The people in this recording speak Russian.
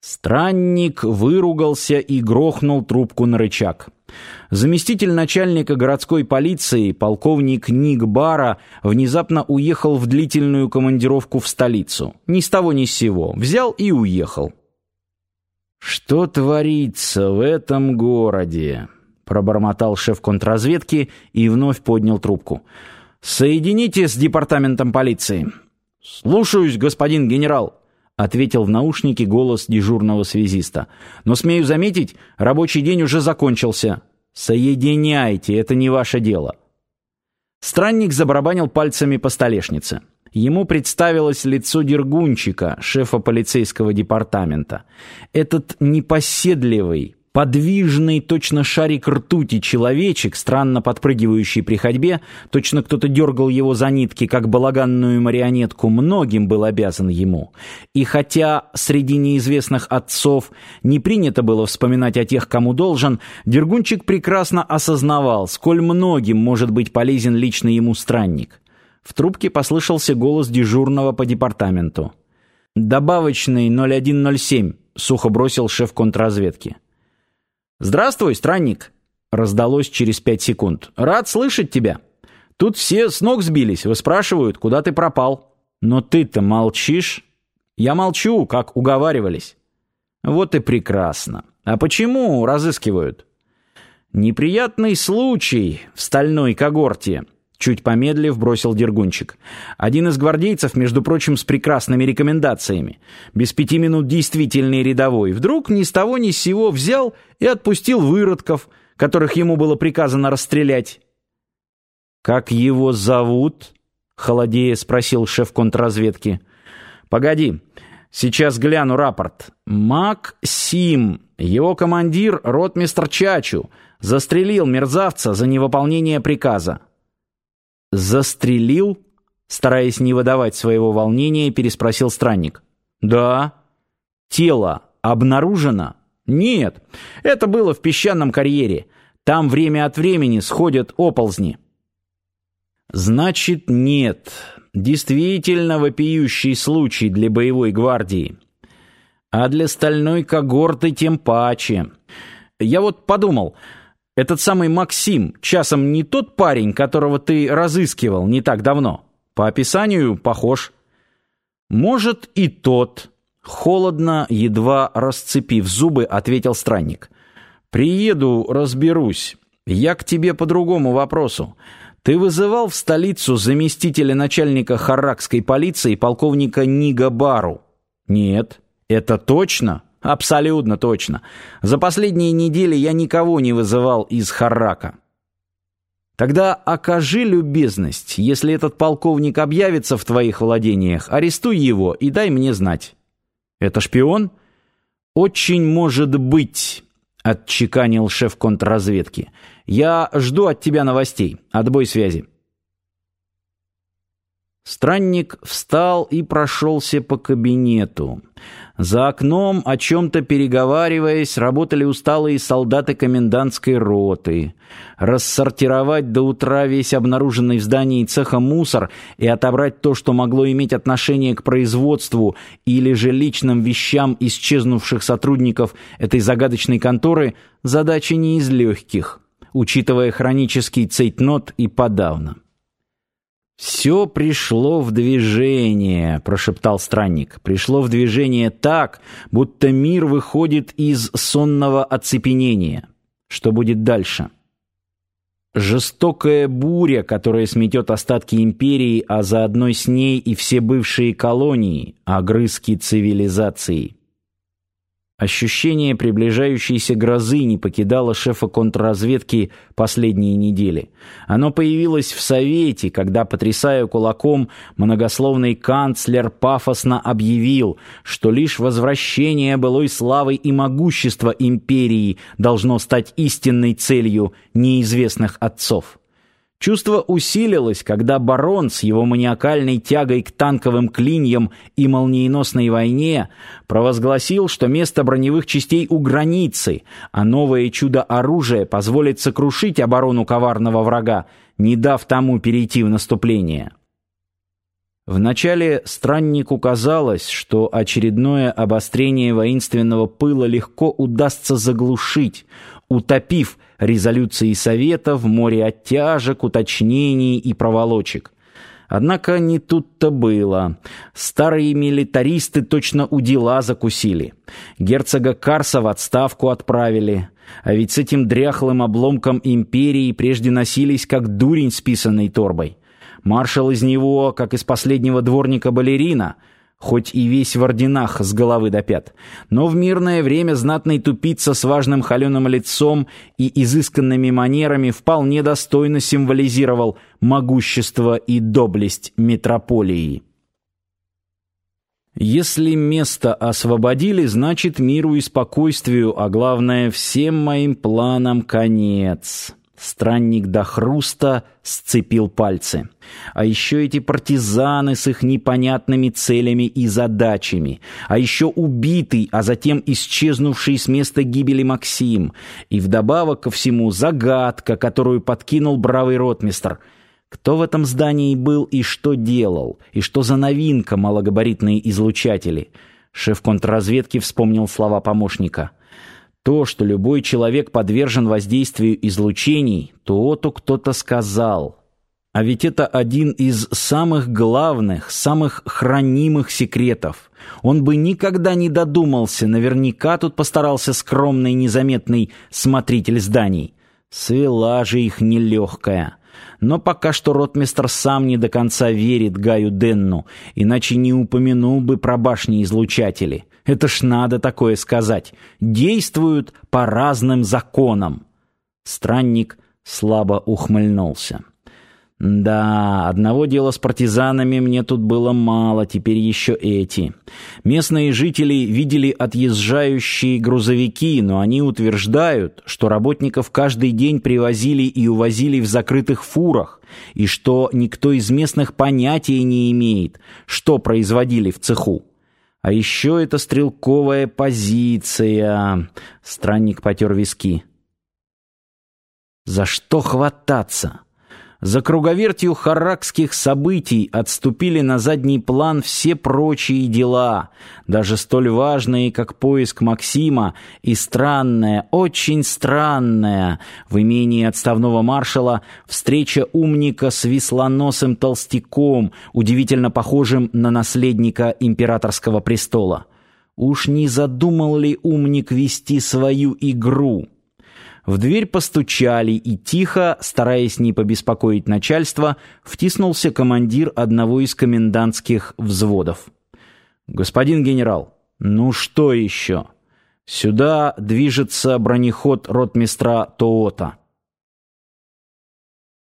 Странник выругался и грохнул трубку на рычаг. Заместитель начальника городской полиции, полковник Ник Бара, внезапно уехал в длительную командировку в столицу. Ни с того ни с сего. Взял и уехал. «Что творится в этом городе?» — пробормотал шеф контрразведки и вновь поднял трубку. «Соедините с департаментом полиции». «Слушаюсь, господин генерал», — ответил в наушнике голос дежурного связиста. «Но, смею заметить, рабочий день уже закончился. Соединяйте, это не ваше дело». Странник забарабанил пальцами по столешнице. Ему представилось лицо Дергунчика, шефа полицейского департамента. Этот непоседливый, Подвижный, точно шарик ртути человечек, странно подпрыгивающий при ходьбе, точно кто-то дергал его за нитки, как балаганную марионетку, многим был обязан ему. И хотя среди неизвестных отцов не принято было вспоминать о тех, кому должен, Дергунчик прекрасно осознавал, сколь многим может быть полезен лично ему странник. В трубке послышался голос дежурного по департаменту. «Добавочный 0107», — сухо бросил шеф контрразведки. «Здравствуй, странник!» — раздалось через пять секунд. «Рад слышать тебя. Тут все с ног сбились, выспрашивают, куда ты пропал. Но ты-то молчишь?» «Я молчу, как уговаривались». «Вот и прекрасно. А почему разыскивают?» «Неприятный случай в стальной когорте». Чуть помедлив, бросил Дергунчик. Один из гвардейцев, между прочим, с прекрасными рекомендациями. Без пяти минут действительный рядовой. Вдруг ни с того ни с сего взял и отпустил выродков, которых ему было приказано расстрелять. «Как его зовут?» — холодея спросил шеф контрразведки. «Погоди, сейчас гляну рапорт. Максим, его командир, ротмистр Чачу, застрелил мерзавца за невыполнение приказа. «Застрелил?» Стараясь не выдавать своего волнения, переспросил странник. «Да». «Тело обнаружено?» «Нет, это было в песчаном карьере. Там время от времени сходят оползни». «Значит, нет. Действительно вопиющий случай для боевой гвардии. А для стальной когорты тем паче. Я вот подумал, этот самый Максим, часом не тот парень, которого ты разыскивал не так давно? По описанию похож. Может и тот. Холодно, едва расцепив зубы, ответил странник. Приеду, разберусь. Я к тебе по другому вопросу. Ты вызывал в столицу заместителя начальника харракской полиции полковника Нига Бару? Нет. Это точно? Абсолютно точно. За последние недели я никого не вызывал из Харрака. Тогда окажи любезность, если этот полковник объявится в твоих владениях, арестуй его и дай мне знать. Это шпион? Очень может быть, отчеканил шеф контрразведки. Я жду от тебя новостей. Отбой связи. Странник встал и прошелся по кабинету. За окном, о чем-то переговариваясь, работали усталые солдаты комендантской роты. Рассортировать до утра весь обнаруженный в здании цеха мусор и отобрать то, что могло иметь отношение к производству или же личным вещам исчезнувших сотрудников этой загадочной конторы, задача не из легких, учитывая хронический цейтнот и подавно. «Все пришло в движение», — прошептал странник. «Пришло в движение так, будто мир выходит из сонного оцепенения. Что будет дальше?» Жестокая буря, которая сметет остатки империи, а заодно с ней и все бывшие колонии, огрызки цивилизации. Ощущение приближающейся грозы не покидало шефа контрразведки последние недели. Оно появилось в Совете, когда, потрясая кулаком, многословный канцлер пафосно объявил, что лишь возвращение былой славы и могущества империи должно стать истинной целью неизвестных отцов. Чувство усилилось, когда барон с его маниакальной тягой к танковым клиньям и молниеносной войне провозгласил, что место броневых частей у границы, а новое чудо-оружие позволит сокрушить оборону коварного врага, не дав тому перейти в наступление. Вначале страннику казалось, что очередное обострение воинственного пыла легко удастся заглушить, утопив резолюции Совета в море оттяжек, уточнений и проволочек. Однако не тут-то было. Старые милитаристы точно у дела закусили. Герцога Карса в отставку отправили. А ведь с этим дряхлым обломком империи прежде носились как дурень с писаной торбой. Маршал из него, как из последнего дворника балерина, хоть и весь в орденах с головы до пят. Но в мирное время знатный тупица с важным холеным лицом и изысканными манерами вполне достойно символизировал могущество и доблесть метрополии. Если место освободили, значит миру и спокойствию, а главное, всем моим планам конец. Странник до хруста сцепил пальцы. А еще эти партизаны с их непонятными целями и задачами. А еще убитый, а затем исчезнувший с места гибели Максим. И вдобавок ко всему загадка, которую подкинул бравый ротмистр. Кто в этом здании был и что делал? И что за новинка малогабаритные излучатели? Шеф контрразведки вспомнил слова помощника. То, что любой человек подвержен воздействию излучений, то-то кто-то сказал. А ведь это один из самых главных, самых хранимых секретов. Он бы никогда не додумался, наверняка тут постарался скромный, незаметный смотритель зданий. Свела же их нелегкая. Но пока что ротмистр сам не до конца верит Гаю Денну, иначе не упомянул бы про башни-излучатели. Это ж надо такое сказать. Действуют по разным законам. Странник слабо ухмыльнулся. Да, одного дела с партизанами мне тут было мало, теперь еще эти. Местные жители видели отъезжающие грузовики, но они утверждают, что работников каждый день привозили и увозили в закрытых фурах, и что никто из местных понятия не имеет, что производили в цеху. А еще это стрелковая позиция. Странник потер виски. За что хвататься? За круговертью харакских событий отступили на задний план все прочие дела, даже столь важные, как поиск Максима и странная, очень странная в имении отставного маршала встреча умника с веслоносым толстяком, удивительно похожим на наследника императорского престола. Уж не задумал ли умник вести свою игру? В дверь постучали, и тихо, стараясь не побеспокоить начальство, втиснулся командир одного из комендантских взводов. «Господин генерал, ну что еще? Сюда движется бронеход ротмистра Тоота».